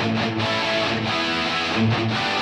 They say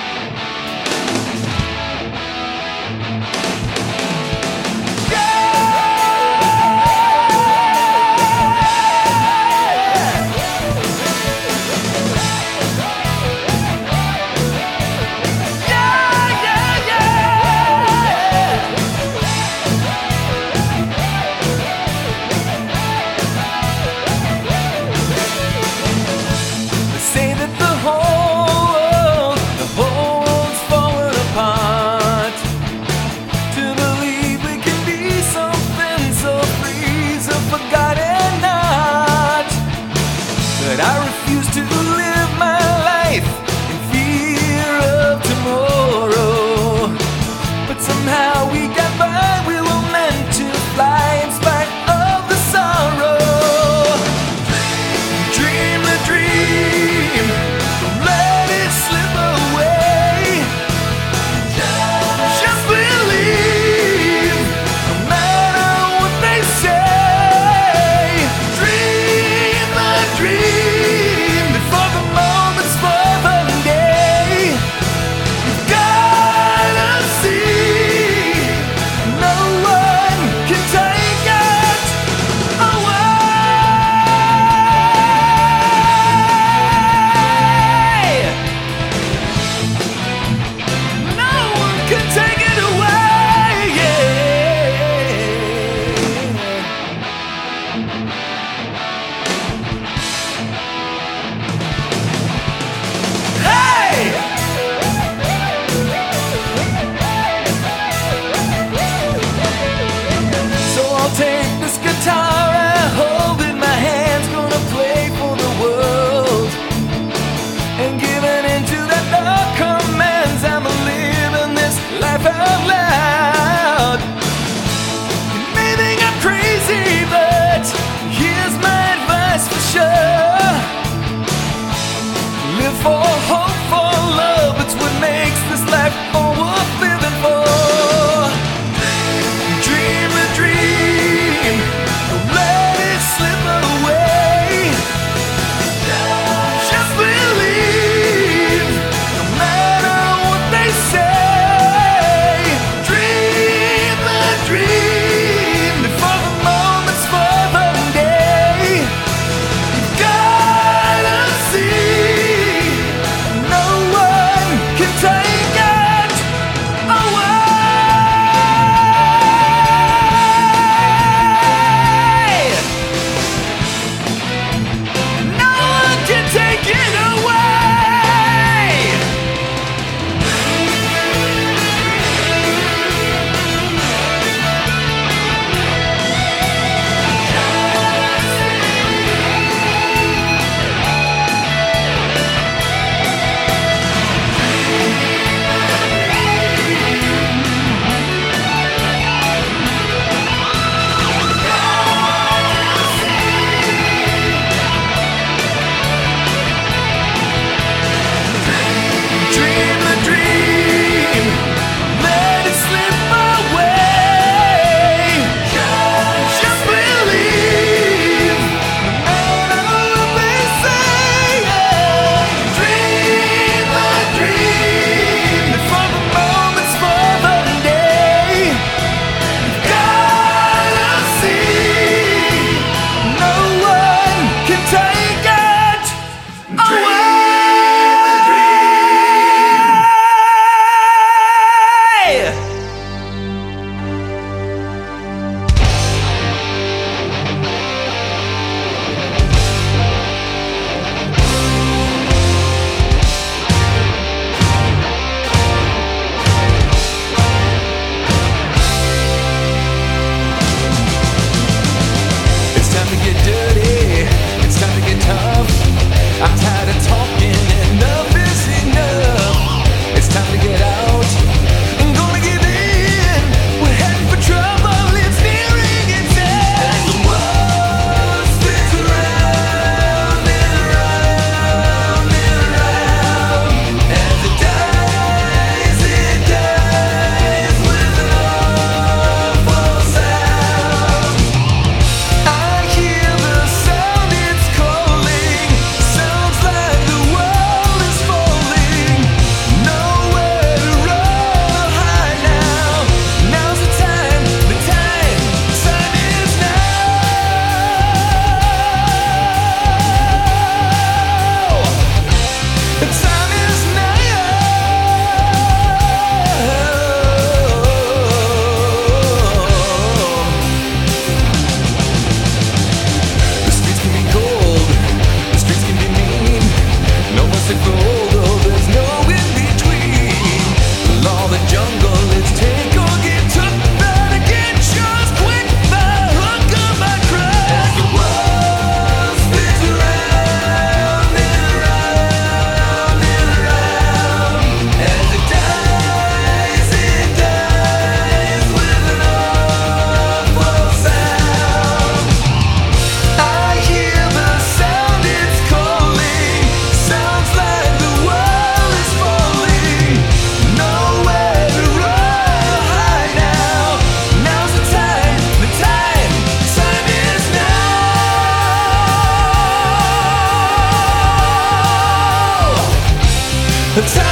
The time